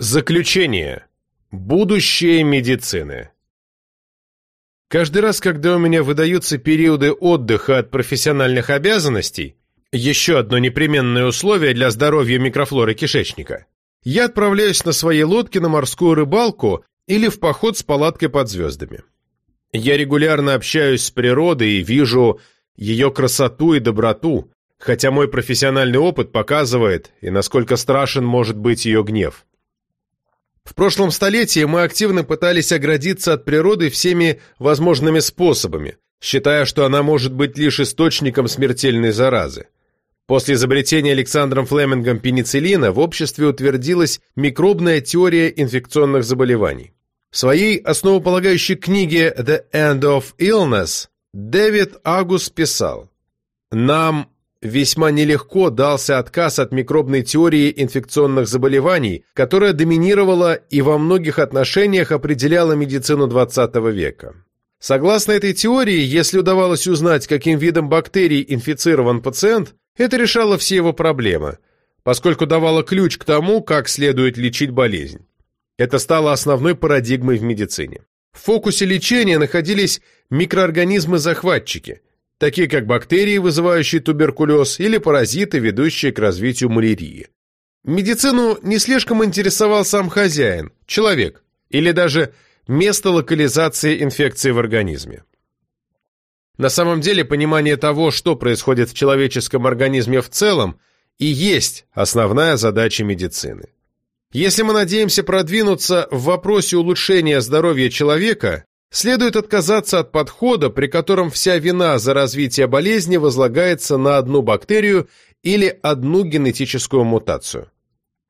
Заключение. Будущее медицины. Каждый раз, когда у меня выдаются периоды отдыха от профессиональных обязанностей, еще одно непременное условие для здоровья микрофлоры кишечника, я отправляюсь на своей лодке на морскую рыбалку или в поход с палаткой под звездами. Я регулярно общаюсь с природой и вижу ее красоту и доброту, хотя мой профессиональный опыт показывает, и насколько страшен может быть ее гнев. В прошлом столетии мы активно пытались оградиться от природы всеми возможными способами, считая, что она может быть лишь источником смертельной заразы. После изобретения Александром Флемингом пенициллина в обществе утвердилась микробная теория инфекционных заболеваний. В своей основополагающей книге «The End of Illness» Дэвид Агус писал «Нам весьма нелегко дался отказ от микробной теории инфекционных заболеваний, которая доминировала и во многих отношениях определяла медицину XX века. Согласно этой теории, если удавалось узнать, каким видом бактерий инфицирован пациент, это решало все его проблемы, поскольку давало ключ к тому, как следует лечить болезнь. Это стало основной парадигмой в медицине. В фокусе лечения находились микроорганизмы-захватчики – такие как бактерии, вызывающие туберкулез, или паразиты, ведущие к развитию малярии. Медицину не слишком интересовал сам хозяин, человек, или даже место локализации инфекции в организме. На самом деле понимание того, что происходит в человеческом организме в целом, и есть основная задача медицины. Если мы надеемся продвинуться в вопросе улучшения здоровья человека, Следует отказаться от подхода, при котором вся вина за развитие болезни возлагается на одну бактерию или одну генетическую мутацию.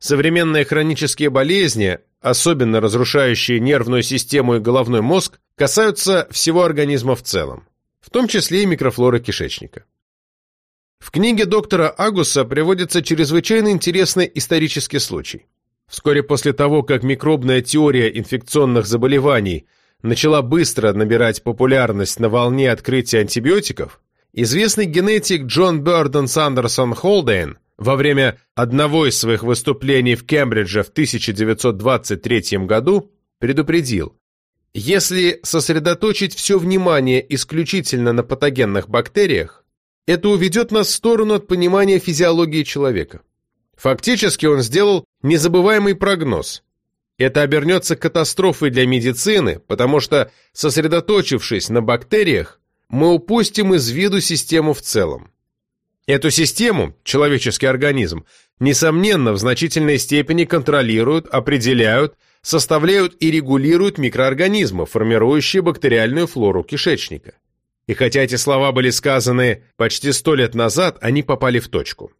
Современные хронические болезни, особенно разрушающие нервную систему и головной мозг, касаются всего организма в целом, в том числе и микрофлоры кишечника. В книге доктора Агуса приводится чрезвычайно интересный исторический случай. Вскоре после того, как микробная теория инфекционных заболеваний – начала быстро набирать популярность на волне открытия антибиотиков, известный генетик Джон Бёрден Сандерсон Холдейн во время одного из своих выступлений в Кембридже в 1923 году предупредил, если сосредоточить все внимание исключительно на патогенных бактериях, это уведет нас в сторону от понимания физиологии человека. Фактически он сделал незабываемый прогноз – это обернется катастрофой для медицины, потому что, сосредоточившись на бактериях, мы упустим из виду систему в целом. Эту систему, человеческий организм, несомненно, в значительной степени контролируют, определяют, составляют и регулируют микроорганизмы, формирующие бактериальную флору кишечника. И хотя эти слова были сказаны почти сто лет назад, они попали в точку.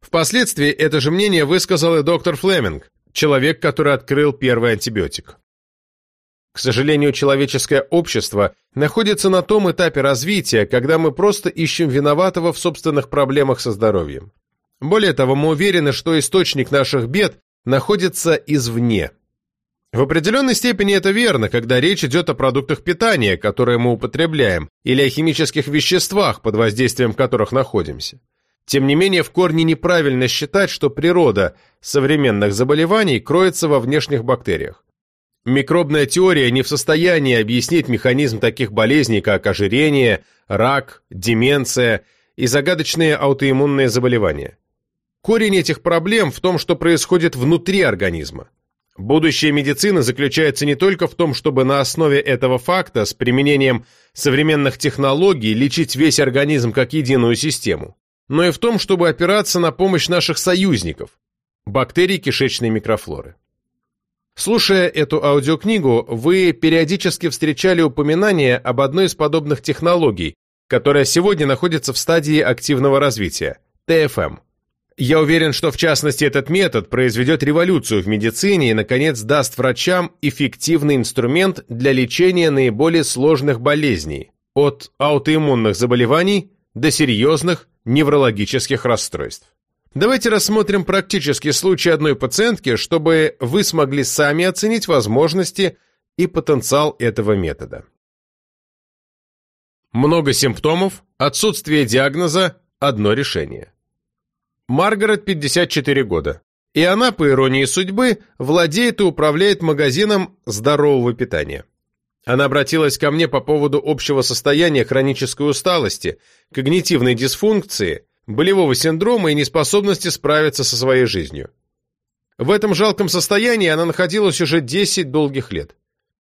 Впоследствии это же мнение высказал и доктор Флеминг, человек, который открыл первый антибиотик. К сожалению, человеческое общество находится на том этапе развития, когда мы просто ищем виноватого в собственных проблемах со здоровьем. Более того, мы уверены, что источник наших бед находится извне. В определенной степени это верно, когда речь идет о продуктах питания, которые мы употребляем, или о химических веществах, под воздействием которых находимся. Тем не менее, в корне неправильно считать, что природа современных заболеваний кроется во внешних бактериях. Микробная теория не в состоянии объяснить механизм таких болезней, как ожирение, рак, деменция и загадочные аутоиммунные заболевания. Корень этих проблем в том, что происходит внутри организма. Будущее медицины заключается не только в том, чтобы на основе этого факта с применением современных технологий лечить весь организм как единую систему но и в том, чтобы опираться на помощь наших союзников – бактерий кишечной микрофлоры. Слушая эту аудиокнигу, вы периодически встречали упоминание об одной из подобных технологий, которая сегодня находится в стадии активного развития – ТФМ. Я уверен, что в частности этот метод произведет революцию в медицине и, наконец, даст врачам эффективный инструмент для лечения наиболее сложных болезней – от аутоиммунных заболеваний до серьезных неврологических расстройств. Давайте рассмотрим практический случай одной пациентки, чтобы вы смогли сами оценить возможности и потенциал этого метода. Много симптомов, отсутствие диагноза, одно решение. Маргарет, 54 года. и она, по иронии судьбы, владеет и управляет магазином здорового питания. Она обратилась ко мне по поводу общего состояния хронической усталости, когнитивной дисфункции, болевого синдрома и неспособности справиться со своей жизнью. В этом жалком состоянии она находилась уже 10 долгих лет.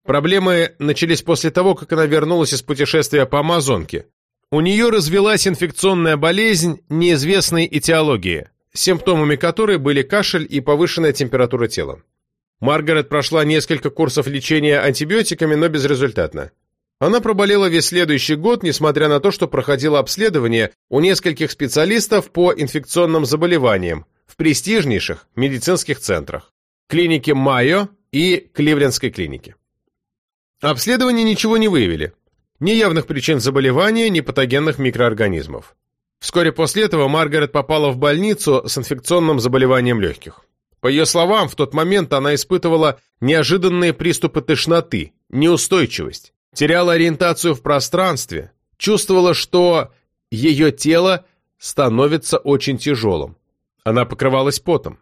Проблемы начались после того, как она вернулась из путешествия по Амазонке. У нее развелась инфекционная болезнь неизвестной этиологии, симптомами которой были кашель и повышенная температура тела. Маргарет прошла несколько курсов лечения антибиотиками, но безрезультатно. Она проболела весь следующий год, несмотря на то, что проходила обследование у нескольких специалистов по инфекционным заболеваниям в престижнейших медицинских центрах – клинике Майо и Кливлендской клинике. Обследования ничего не выявили. Ни явных причин заболевания, ни патогенных микроорганизмов. Вскоре после этого Маргарет попала в больницу с инфекционным заболеванием легких. По ее словам, в тот момент она испытывала неожиданные приступы тошноты, неустойчивость, теряла ориентацию в пространстве, чувствовала, что ее тело становится очень тяжелым. Она покрывалась потом.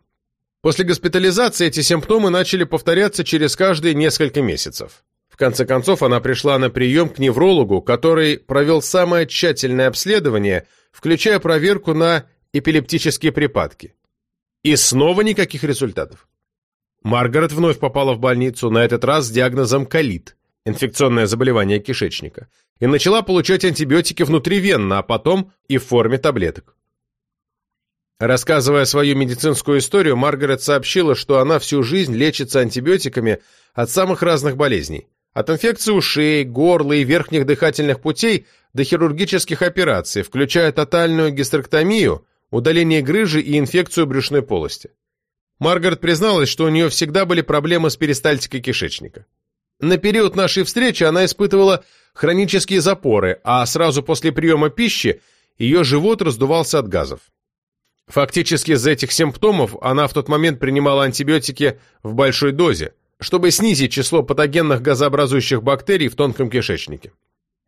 После госпитализации эти симптомы начали повторяться через каждые несколько месяцев. В конце концов, она пришла на прием к неврологу, который провел самое тщательное обследование, включая проверку на эпилептические припадки. И снова никаких результатов. Маргарет вновь попала в больницу, на этот раз с диагнозом колит, инфекционное заболевание кишечника, и начала получать антибиотики внутривенно, а потом и в форме таблеток. Рассказывая свою медицинскую историю, Маргарет сообщила, что она всю жизнь лечится антибиотиками от самых разных болезней. От инфекции ушей, горла и верхних дыхательных путей до хирургических операций, включая тотальную гистерэктомию, удаление грыжи и инфекцию брюшной полости. Маргарет призналась, что у нее всегда были проблемы с перистальтикой кишечника. На период нашей встречи она испытывала хронические запоры, а сразу после приема пищи ее живот раздувался от газов. Фактически из-за этих симптомов она в тот момент принимала антибиотики в большой дозе, чтобы снизить число патогенных газообразующих бактерий в тонком кишечнике.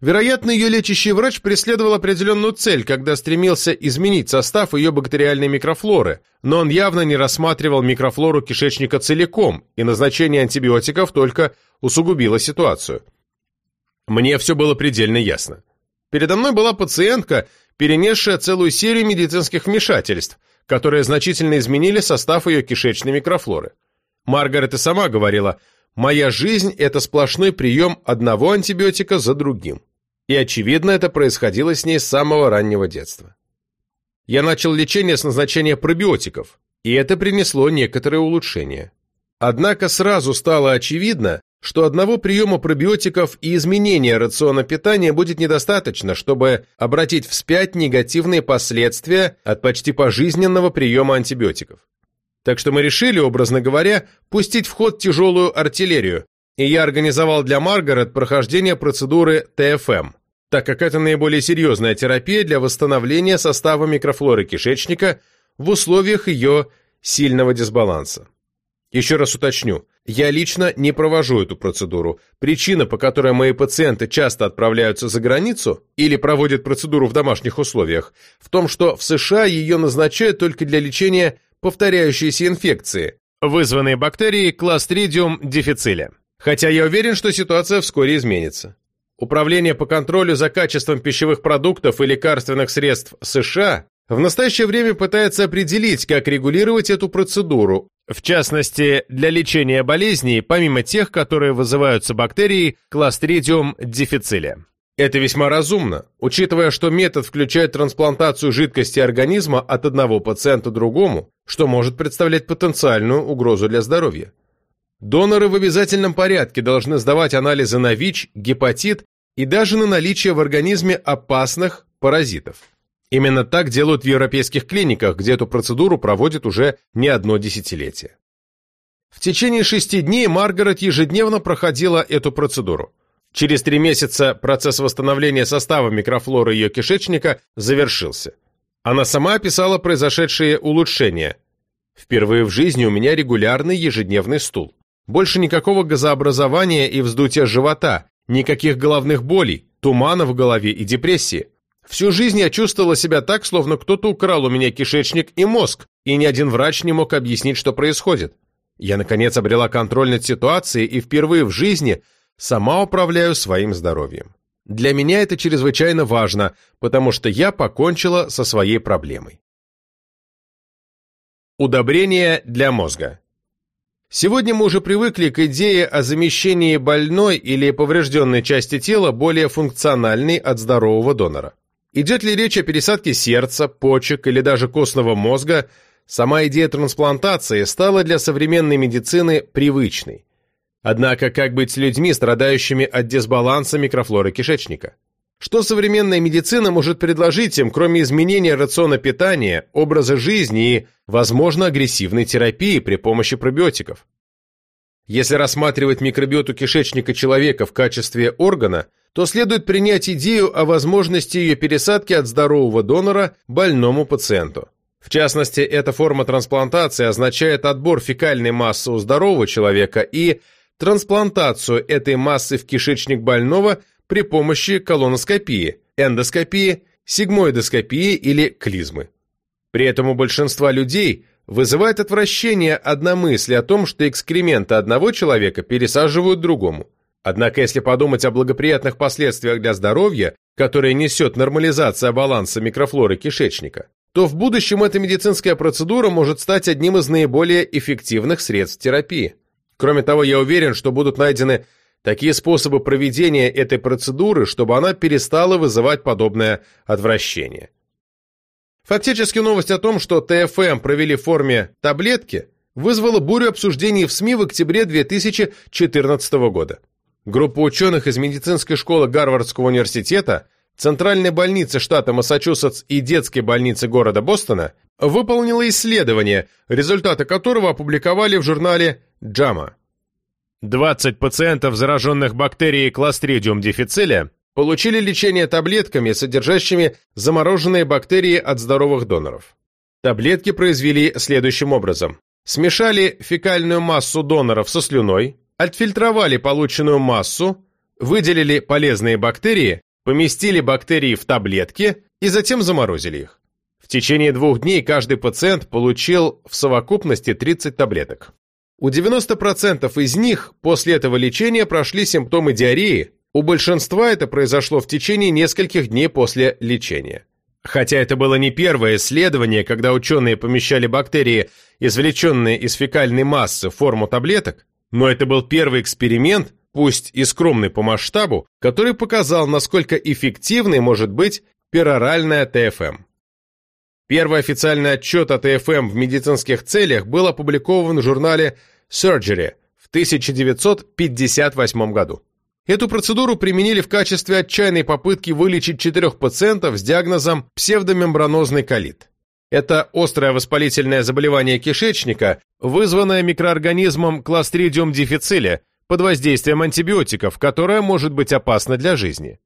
Вероятно, ее лечащий врач преследовал определенную цель, когда стремился изменить состав ее бактериальной микрофлоры, но он явно не рассматривал микрофлору кишечника целиком, и назначение антибиотиков только усугубило ситуацию. Мне все было предельно ясно. Передо мной была пациентка, перенесшая целую серию медицинских вмешательств, которые значительно изменили состав ее кишечной микрофлоры. Маргарет и сама говорила, «Моя жизнь – это сплошной прием одного антибиотика за другим». И, очевидно, это происходило с ней с самого раннего детства. Я начал лечение с назначения пробиотиков, и это принесло некоторые улучшения. Однако сразу стало очевидно, что одного приема пробиотиков и изменения рациона питания будет недостаточно, чтобы обратить вспять негативные последствия от почти пожизненного приема антибиотиков. Так что мы решили, образно говоря, пустить в ход тяжелую артиллерию, и я организовал для Маргарет прохождение процедуры ТФМ так как это наиболее серьезная терапия для восстановления состава микрофлоры кишечника в условиях ее сильного дисбаланса. Еще раз уточню, я лично не провожу эту процедуру. Причина, по которой мои пациенты часто отправляются за границу или проводят процедуру в домашних условиях, в том, что в США ее назначают только для лечения повторяющейся инфекции, вызванной бактерией Clostridium difficile. Хотя я уверен, что ситуация вскоре изменится. Управление по контролю за качеством пищевых продуктов и лекарственных средств США в настоящее время пытается определить, как регулировать эту процедуру, в частности, для лечения болезней, помимо тех, которые вызываются бактерией Clostridium difficile. Это весьма разумно, учитывая, что метод включает трансплантацию жидкости организма от одного пациента другому, что может представлять потенциальную угрозу для здоровья. Доноры в обязательном порядке должны сдавать анализы на ВИЧ, гепатит и даже на наличие в организме опасных паразитов. Именно так делают в европейских клиниках, где эту процедуру проводят уже не одно десятилетие. В течение шести дней Маргарет ежедневно проходила эту процедуру. Через три месяца процесс восстановления состава микрофлоры ее кишечника завершился. Она сама описала произошедшие улучшения. «Впервые в жизни у меня регулярный ежедневный стул. Больше никакого газообразования и вздутия живота, Никаких головных болей, тумана в голове и депрессии. Всю жизнь я чувствовала себя так, словно кто-то украл у меня кишечник и мозг, и ни один врач не мог объяснить, что происходит. Я, наконец, обрела контроль над ситуацией и впервые в жизни сама управляю своим здоровьем. Для меня это чрезвычайно важно, потому что я покончила со своей проблемой. Удобрение для мозга. Сегодня мы уже привыкли к идее о замещении больной или поврежденной части тела более функциональной от здорового донора. Идет ли речь о пересадке сердца, почек или даже костного мозга, сама идея трансплантации стала для современной медицины привычной. Однако, как быть с людьми, страдающими от дисбаланса микрофлоры кишечника? Что современная медицина может предложить им, кроме изменения рациона питания, образа жизни и, возможно, агрессивной терапии при помощи пробиотиков? Если рассматривать микробиоту кишечника человека в качестве органа, то следует принять идею о возможности ее пересадки от здорового донора больному пациенту. В частности, эта форма трансплантации означает отбор фекальной массы у здорового человека и трансплантацию этой массы в кишечник больного при помощи колоноскопии, эндоскопии, сигмоидоскопии или клизмы. При этом у большинства людей вызывает отвращение одна мысль о том, что экскременты одного человека пересаживают другому. Однако, если подумать о благоприятных последствиях для здоровья, которые несет нормализация баланса микрофлоры кишечника, то в будущем эта медицинская процедура может стать одним из наиболее эффективных средств терапии. Кроме того, я уверен, что будут найдены такие способы проведения этой процедуры, чтобы она перестала вызывать подобное отвращение. Фактически новость о том, что ТФМ провели в форме таблетки, вызвала бурю обсуждений в СМИ в октябре 2014 года. Группа ученых из медицинской школы Гарвардского университета, Центральной больницы штата Массачусетс и детской больницы города Бостона выполнила исследование, результаты которого опубликовали в журнале JAMA. 20 пациентов, зараженных бактерией Clostridium difficile, получили лечение таблетками, содержащими замороженные бактерии от здоровых доноров. Таблетки произвели следующим образом. Смешали фекальную массу доноров со слюной, отфильтровали полученную массу, выделили полезные бактерии, поместили бактерии в таблетки и затем заморозили их. В течение двух дней каждый пациент получил в совокупности 30 таблеток. У 90% из них после этого лечения прошли симптомы диареи, у большинства это произошло в течение нескольких дней после лечения. Хотя это было не первое исследование, когда ученые помещали бактерии, извлеченные из фекальной массы, в форму таблеток, но это был первый эксперимент, пусть и скромный по масштабу, который показал, насколько эффективной может быть пероральная ТФМ. Первый официальный отчет о ТФМ в медицинских целях был опубликован в журнале Surgery в 1958 году. Эту процедуру применили в качестве отчаянной попытки вылечить четырех пациентов с диагнозом псевдомембранозный колит. Это острое воспалительное заболевание кишечника, вызванное микроорганизмом Clostridium difficile под воздействием антибиотиков, которое может быть опасно для жизни.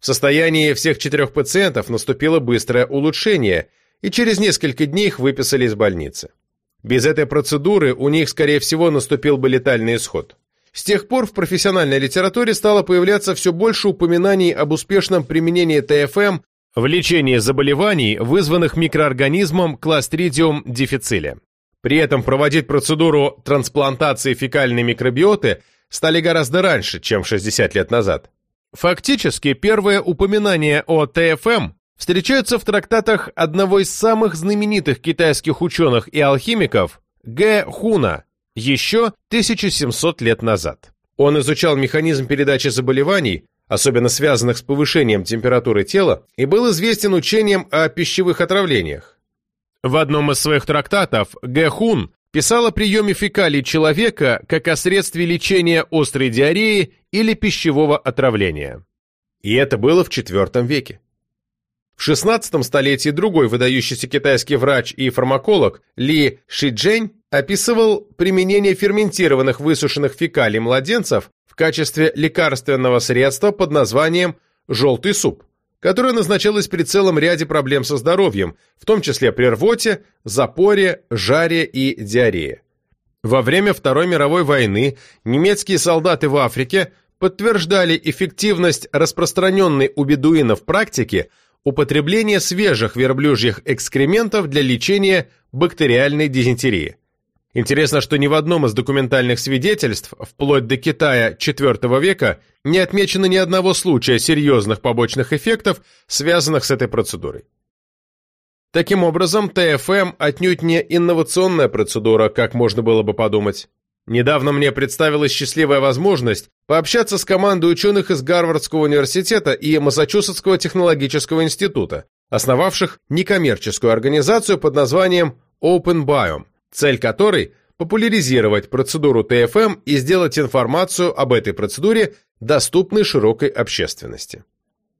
В состоянии всех четырех пациентов наступило быстрое улучшение – и через несколько дней их выписали из больницы. Без этой процедуры у них, скорее всего, наступил бы летальный исход. С тех пор в профессиональной литературе стало появляться все больше упоминаний об успешном применении ТФМ в лечении заболеваний, вызванных микроорганизмом Clostridium difficile. При этом проводить процедуру трансплантации фекальной микробиоты стали гораздо раньше, чем 60 лет назад. Фактически, первое упоминание о ТФМ встречаются в трактатах одного из самых знаменитых китайских ученых и алхимиков Г. Хуна еще 1700 лет назад. Он изучал механизм передачи заболеваний, особенно связанных с повышением температуры тела, и был известен учением о пищевых отравлениях. В одном из своих трактатов Г. Хун писал о приеме фекалий человека как о средстве лечения острой диареи или пищевого отравления. И это было в IV веке. В XVI столетии другой выдающийся китайский врач и фармаколог Ли Шиджень описывал применение ферментированных высушенных фекалий младенцев в качестве лекарственного средства под названием «желтый суп», которое назначалось при целом ряде проблем со здоровьем, в том числе при рвоте, запоре, жаре и диарее. Во время Второй мировой войны немецкие солдаты в Африке подтверждали эффективность распространенной у бедуинов практики употребление свежих верблюжьих экскрементов для лечения бактериальной дизентерии. Интересно, что ни в одном из документальных свидетельств, вплоть до Китая IV века, не отмечено ни одного случая серьезных побочных эффектов, связанных с этой процедурой. Таким образом, ТФМ отнюдь не инновационная процедура, как можно было бы подумать. Недавно мне представилась счастливая возможность пообщаться с командой ученых из Гарвардского университета и Массачусетского технологического института, основавших некоммерческую организацию под названием Open Biome, цель которой – популяризировать процедуру ТФМ и сделать информацию об этой процедуре доступной широкой общественности.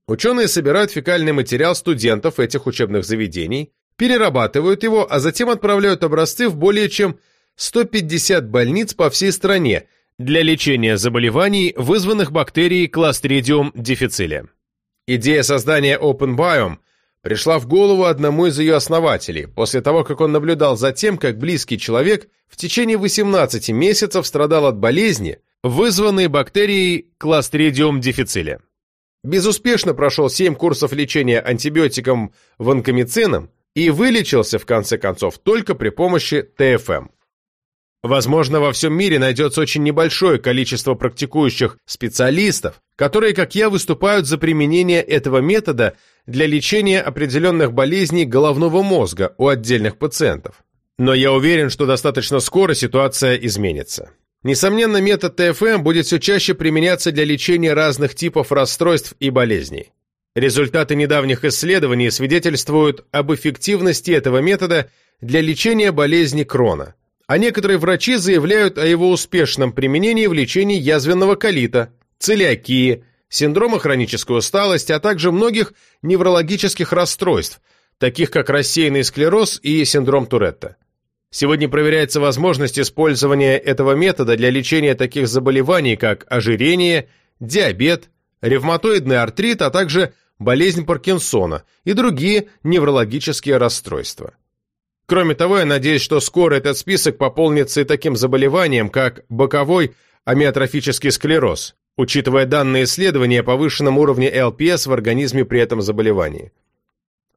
Ученые собирают фекальный материал студентов этих учебных заведений, перерабатывают его, а затем отправляют образцы в более чем 150 больниц по всей стране для лечения заболеваний, вызванных бактерией Clostridium difficile. Идея создания Open Biome пришла в голову одному из ее основателей, после того, как он наблюдал за тем, как близкий человек в течение 18 месяцев страдал от болезни, вызванной бактерией Clostridium difficile. Безуспешно прошел 7 курсов лечения антибиотиком ванкомицином и вылечился, в конце концов, только при помощи ТФМ. Возможно, во всем мире найдется очень небольшое количество практикующих специалистов, которые, как я, выступают за применение этого метода для лечения определенных болезней головного мозга у отдельных пациентов. Но я уверен, что достаточно скоро ситуация изменится. Несомненно, метод ТФМ будет все чаще применяться для лечения разных типов расстройств и болезней. Результаты недавних исследований свидетельствуют об эффективности этого метода для лечения болезни Крона – а некоторые врачи заявляют о его успешном применении в лечении язвенного колита, целиакии, синдрома хронической усталости, а также многих неврологических расстройств, таких как рассеянный склероз и синдром Туретта. Сегодня проверяется возможность использования этого метода для лечения таких заболеваний, как ожирение, диабет, ревматоидный артрит, а также болезнь Паркинсона и другие неврологические расстройства. Кроме того, я надеюсь, что скоро этот список пополнится и таким заболеванием, как боковой амиотрофический склероз, учитывая данные исследования о повышенном уровне ЛПС в организме при этом заболевании.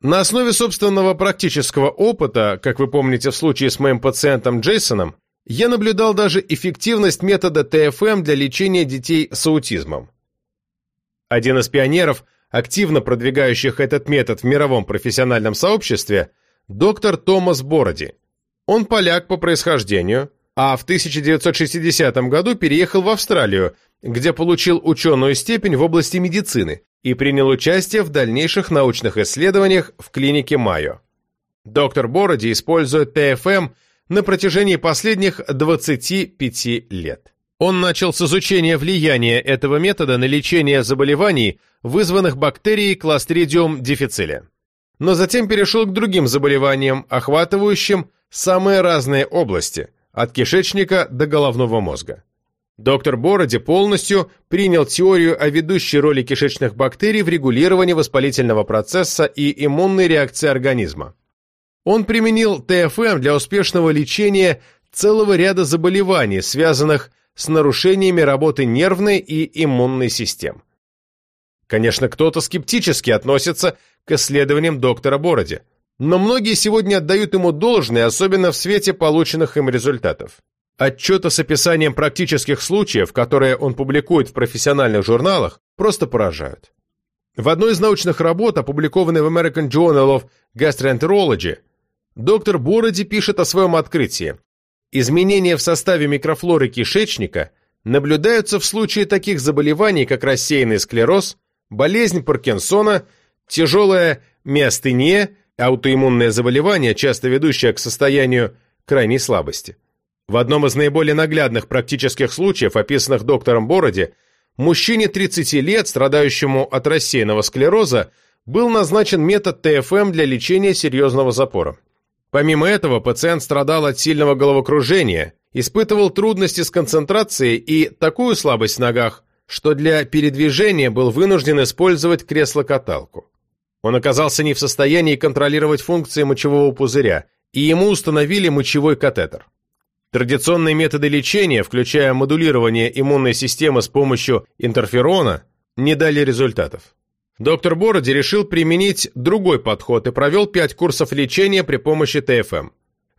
На основе собственного практического опыта, как вы помните в случае с моим пациентом Джейсоном, я наблюдал даже эффективность метода ТФМ для лечения детей с аутизмом. Один из пионеров, активно продвигающих этот метод в мировом профессиональном сообществе – доктор Томас Бороди. Он поляк по происхождению, а в 1960 году переехал в Австралию, где получил ученую степень в области медицины и принял участие в дальнейших научных исследованиях в клинике Майо. Доктор Бороди использует ТФМ на протяжении последних 25 лет. Он начал с изучения влияния этого метода на лечение заболеваний, вызванных бактерией Clostridium difficile но затем перешел к другим заболеваниям, охватывающим самые разные области, от кишечника до головного мозга. Доктор Бороди полностью принял теорию о ведущей роли кишечных бактерий в регулировании воспалительного процесса и иммунной реакции организма. Он применил ТФМ для успешного лечения целого ряда заболеваний, связанных с нарушениями работы нервной и иммунной систем. Конечно, кто-то скептически относится к исследованиям доктора Бороди, но многие сегодня отдают ему должное, особенно в свете полученных им результатов. Отчеты с описанием практических случаев, которые он публикует в профессиональных журналах, просто поражают. В одной из научных работ, опубликованной в American Journal of Gastroenterology, доктор Бороди пишет о своем открытии. Изменения в составе микрофлоры кишечника наблюдаются в случае таких заболеваний, как рассеянный склероз, болезнь Паркинсона – Тяжелая миостения – аутоиммунное заболевание, часто ведущее к состоянию крайней слабости. В одном из наиболее наглядных практических случаев, описанных доктором Бороди, мужчине 30 лет, страдающему от рассеянного склероза, был назначен метод ТФМ для лечения серьезного запора. Помимо этого, пациент страдал от сильного головокружения, испытывал трудности с концентрацией и такую слабость в ногах, что для передвижения был вынужден использовать кресло-каталку. Он оказался не в состоянии контролировать функции мочевого пузыря, и ему установили мочевой катетер. Традиционные методы лечения, включая модулирование иммунной системы с помощью интерферона, не дали результатов. Доктор Бороди решил применить другой подход и провел пять курсов лечения при помощи ТФМ.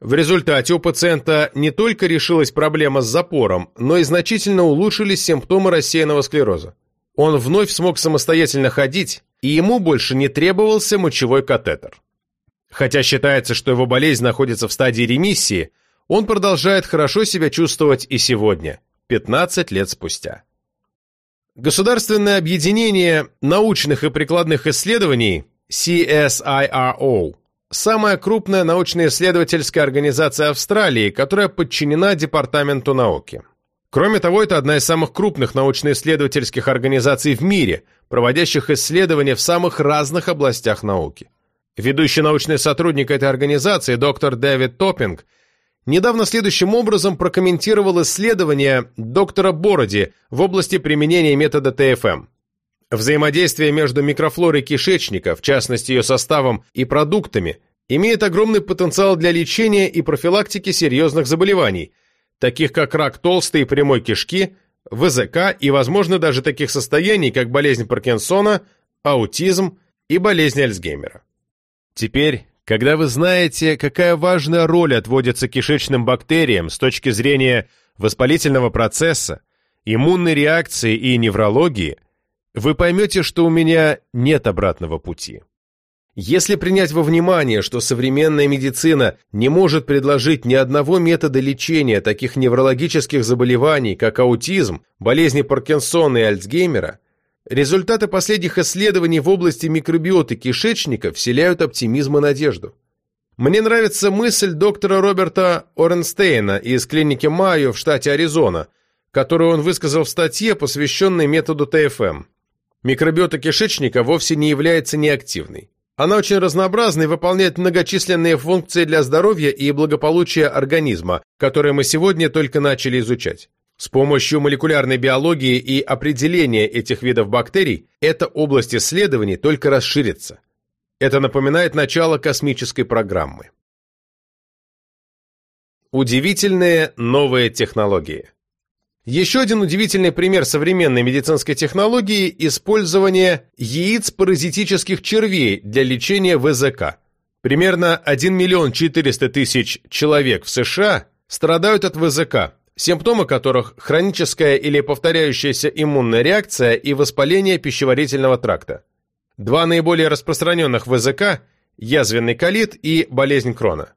В результате у пациента не только решилась проблема с запором, но и значительно улучшились симптомы рассеянного склероза. Он вновь смог самостоятельно ходить, и ему больше не требовался мочевой катетер. Хотя считается, что его болезнь находится в стадии ремиссии, он продолжает хорошо себя чувствовать и сегодня, 15 лет спустя. Государственное объединение научных и прикладных исследований CSIRO самая крупная научно-исследовательская организация Австралии, которая подчинена Департаменту науки. Кроме того, это одна из самых крупных научно-исследовательских организаций в мире, проводящих исследования в самых разных областях науки. Ведущий научный сотрудник этой организации, доктор Дэвид Топпинг, недавно следующим образом прокомментировал исследование доктора Бороди в области применения метода ТФМ. Взаимодействие между микрофлорой кишечника, в частности ее составом и продуктами, имеет огромный потенциал для лечения и профилактики серьезных заболеваний, таких как рак толстой и прямой кишки, ВЗК и, возможно, даже таких состояний, как болезнь Паркинсона, аутизм и болезнь Альцгеймера. Теперь, когда вы знаете, какая важная роль отводится кишечным бактериям с точки зрения воспалительного процесса, иммунной реакции и неврологии, вы поймете, что у меня нет обратного пути. Если принять во внимание, что современная медицина не может предложить ни одного метода лечения таких неврологических заболеваний, как аутизм, болезни Паркинсона и Альцгеймера, результаты последних исследований в области микробиоты кишечника вселяют оптимизм и надежду. Мне нравится мысль доктора Роберта Оренстейна из клиники Майо в штате Аризона, которую он высказал в статье, посвященной методу ТФМ. Микробиота кишечника вовсе не является неактивной. Она очень разнообразна и выполняет многочисленные функции для здоровья и благополучия организма, которые мы сегодня только начали изучать. С помощью молекулярной биологии и определения этих видов бактерий эта область исследований только расширится. Это напоминает начало космической программы. Удивительные новые технологии еще один удивительный пример современной медицинской технологии – использование яиц паразитических червей для лечения ВЗК. Примерно 1 миллион 400 тысяч человек в США страдают от ВЗК, симптомы которых – хроническая или повторяющаяся иммунная реакция и воспаление пищеварительного тракта. Два наиболее распространенных ВЗК – язвенный колит и болезнь Крона.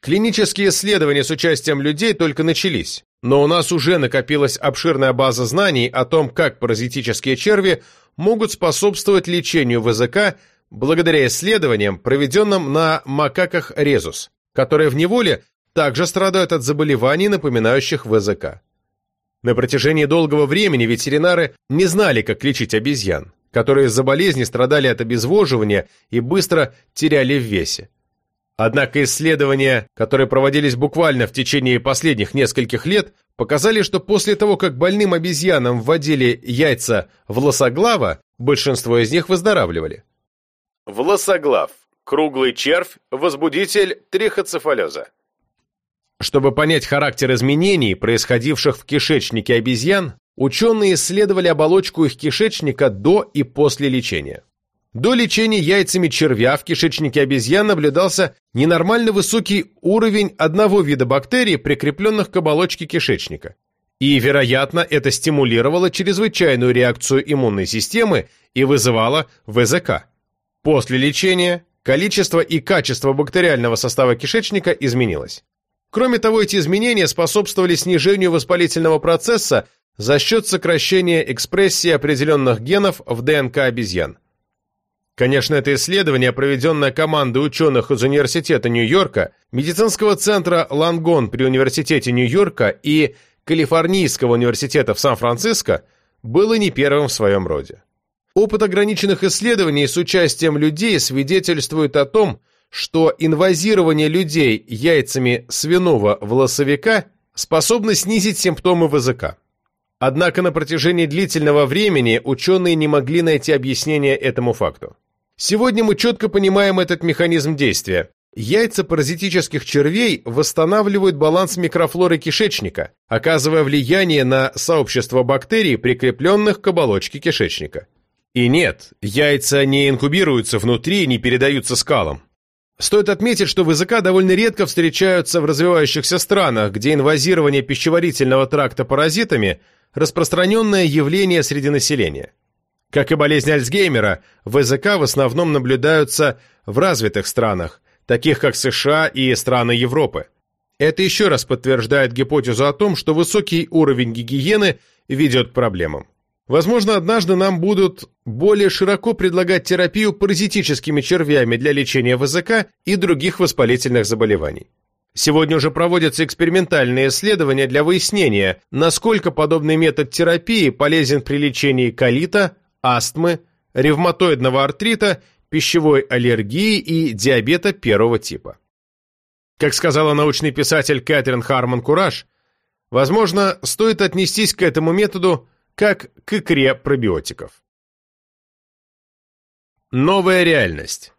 Клинические исследования с участием людей только начались, но у нас уже накопилась обширная база знаний о том, как паразитические черви могут способствовать лечению ВЗК благодаря исследованиям, проведенным на макаках резус, которые в неволе также страдают от заболеваний, напоминающих ВЗК. На протяжении долгого времени ветеринары не знали, как лечить обезьян, которые из-за болезни страдали от обезвоживания и быстро теряли в весе. Однако исследования, которые проводились буквально в течение последних нескольких лет, показали, что после того, как больным обезьянам вводили яйца власоглава, большинство из них выздоравливали. Власоглав – круглый червь, возбудитель трихоцефалеза. Чтобы понять характер изменений, происходивших в кишечнике обезьян, ученые исследовали оболочку их кишечника до и после лечения. До лечения яйцами червя в кишечнике обезьян наблюдался ненормально высокий уровень одного вида бактерий, прикрепленных к оболочке кишечника. И, вероятно, это стимулировало чрезвычайную реакцию иммунной системы и вызывало ВЗК. После лечения количество и качество бактериального состава кишечника изменилось. Кроме того, эти изменения способствовали снижению воспалительного процесса за счет сокращения экспрессии определенных генов в ДНК обезьян. Конечно, это исследование, проведенное командой ученых из Университета Нью-Йорка, медицинского центра Лангон при Университете Нью-Йорка и Калифорнийского университета в Сан-Франциско, было не первым в своем роде. Опыт ограниченных исследований с участием людей свидетельствует о том, что инвазирование людей яйцами свиного волосовика способно снизить симптомы ВЗК. Однако на протяжении длительного времени ученые не могли найти объяснение этому факту. Сегодня мы четко понимаем этот механизм действия. Яйца паразитических червей восстанавливают баланс микрофлоры кишечника, оказывая влияние на сообщество бактерий, прикрепленных к оболочке кишечника. И нет, яйца не инкубируются внутри и не передаются скалам. Стоит отметить, что ВЗК довольно редко встречаются в развивающихся странах, где инвазирование пищеварительного тракта паразитами – распространенное явление среди населения. Как и болезнь Альцгеймера, ВЗК в основном наблюдаются в развитых странах, таких как США и страны Европы. Это еще раз подтверждает гипотезу о том, что высокий уровень гигиены ведет к проблемам. Возможно, однажды нам будут более широко предлагать терапию паразитическими червями для лечения ВЗК и других воспалительных заболеваний. Сегодня уже проводятся экспериментальные исследования для выяснения, насколько подобный метод терапии полезен при лечении колита, астмы, ревматоидного артрита, пищевой аллергии и диабета первого типа. Как сказала научный писатель Кэтрин Харман Кураж, возможно, стоит отнестись к этому методу как к икре пробиотиков. Новая реальность.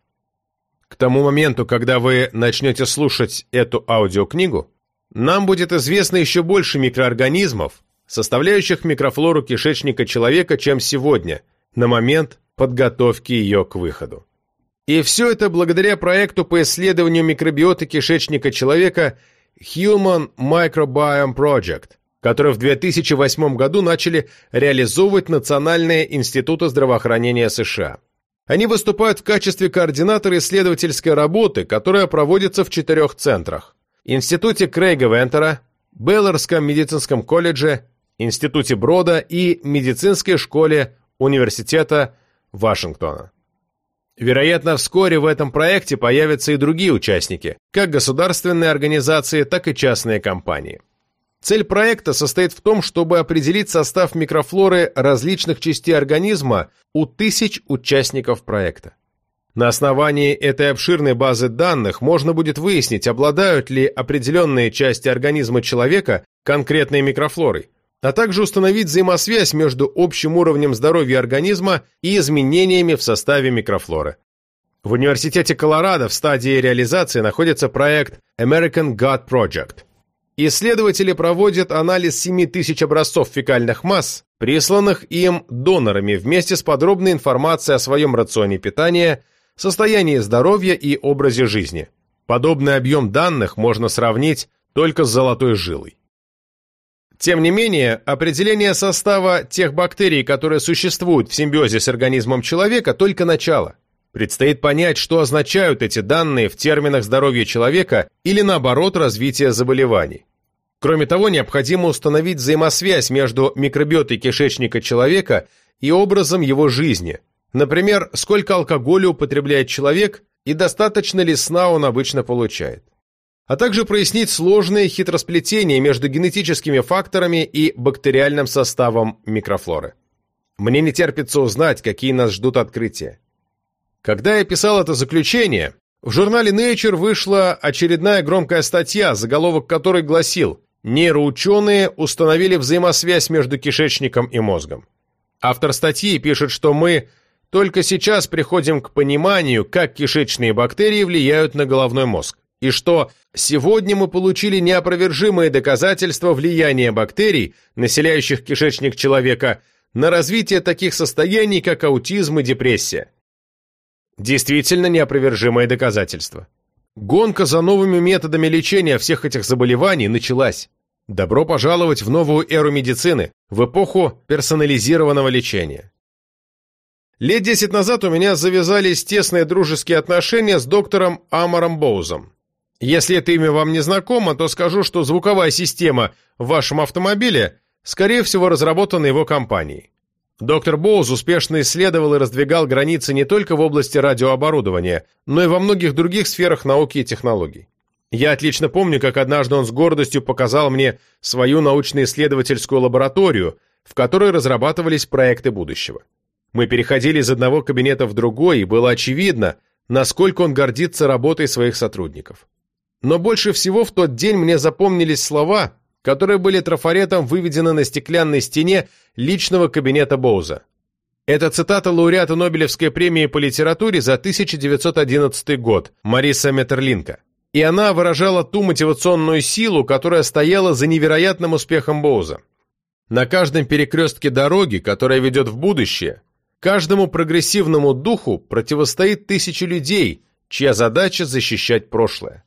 К тому моменту, когда вы начнете слушать эту аудиокнигу, нам будет известно еще больше микроорганизмов, составляющих микрофлору кишечника человека, чем сегодня, на момент подготовки ее к выходу. И все это благодаря проекту по исследованию микробиоты кишечника человека Human Microbiome Project – который в 2008 году начали реализовывать Национальные институты здравоохранения США. Они выступают в качестве координатора исследовательской работы, которая проводится в четырех центрах. Институте Крейга Вентера, Белларском медицинском колледже, Институте Брода и медицинской школе Университета Вашингтона. Вероятно, вскоре в этом проекте появятся и другие участники, как государственные организации, так и частные компании. Цель проекта состоит в том, чтобы определить состав микрофлоры различных частей организма у тысяч участников проекта. На основании этой обширной базы данных можно будет выяснить, обладают ли определенные части организма человека конкретной микрофлорой, а также установить взаимосвязь между общим уровнем здоровья организма и изменениями в составе микрофлоры. В Университете Колорадо в стадии реализации находится проект American God Project – Исследователи проводят анализ 7 тысяч образцов фекальных масс, присланных им донорами вместе с подробной информацией о своем рационе питания, состоянии здоровья и образе жизни. Подобный объем данных можно сравнить только с золотой жилой. Тем не менее, определение состава тех бактерий, которые существуют в симбиозе с организмом человека, только начало. Предстоит понять, что означают эти данные в терминах здоровья человека или, наоборот, развития заболеваний. Кроме того, необходимо установить взаимосвязь между микробиотой кишечника человека и образом его жизни. Например, сколько алкоголя употребляет человек и достаточно ли сна он обычно получает. А также прояснить сложные хитросплетения между генетическими факторами и бактериальным составом микрофлоры. Мне не терпится узнать, какие нас ждут открытия. Когда я писал это заключение, в журнале Nature вышла очередная громкая статья, заголовок которой гласил «Нейроученые установили взаимосвязь между кишечником и мозгом». Автор статьи пишет, что мы только сейчас приходим к пониманию, как кишечные бактерии влияют на головной мозг, и что сегодня мы получили неопровержимые доказательства влияния бактерий, населяющих кишечник человека, на развитие таких состояний, как аутизм и депрессия. Действительно неопровержимое доказательство. Гонка за новыми методами лечения всех этих заболеваний началась. Добро пожаловать в новую эру медицины, в эпоху персонализированного лечения. Лет десять назад у меня завязались тесные дружеские отношения с доктором Амаром Боузом. Если это имя вам не знакомо, то скажу, что звуковая система в вашем автомобиле, скорее всего, разработана его компанией. Доктор Боуз успешно исследовал и раздвигал границы не только в области радиооборудования, но и во многих других сферах науки и технологий. Я отлично помню, как однажды он с гордостью показал мне свою научно-исследовательскую лабораторию, в которой разрабатывались проекты будущего. Мы переходили из одного кабинета в другой, и было очевидно, насколько он гордится работой своих сотрудников. Но больше всего в тот день мне запомнились слова, которые были трафаретом выведены на стеклянной стене личного кабинета Боуза. Это цитата лауреата Нобелевской премии по литературе за 1911 год Мариса Метерлинка. И она выражала ту мотивационную силу, которая стояла за невероятным успехом Боуза. На каждом перекрестке дороги, которая ведет в будущее, Каждому прогрессивному духу противостоит тысячи людей, чья задача защищать прошлое.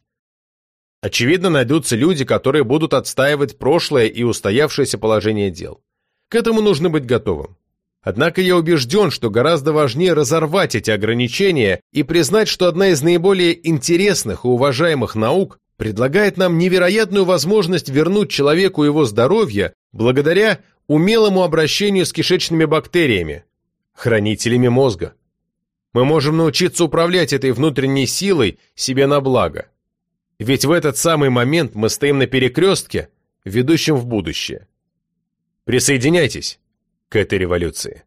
Очевидно, найдутся люди, которые будут отстаивать прошлое и устоявшееся положение дел. К этому нужно быть готовым. Однако я убежден, что гораздо важнее разорвать эти ограничения и признать, что одна из наиболее интересных и уважаемых наук предлагает нам невероятную возможность вернуть человеку его здоровье благодаря умелому обращению с кишечными бактериями, хранителями мозга. Мы можем научиться управлять этой внутренней силой себе на благо. Ведь в этот самый момент мы стоим на перекрестке, ведущем в будущее. Присоединяйтесь к этой революции.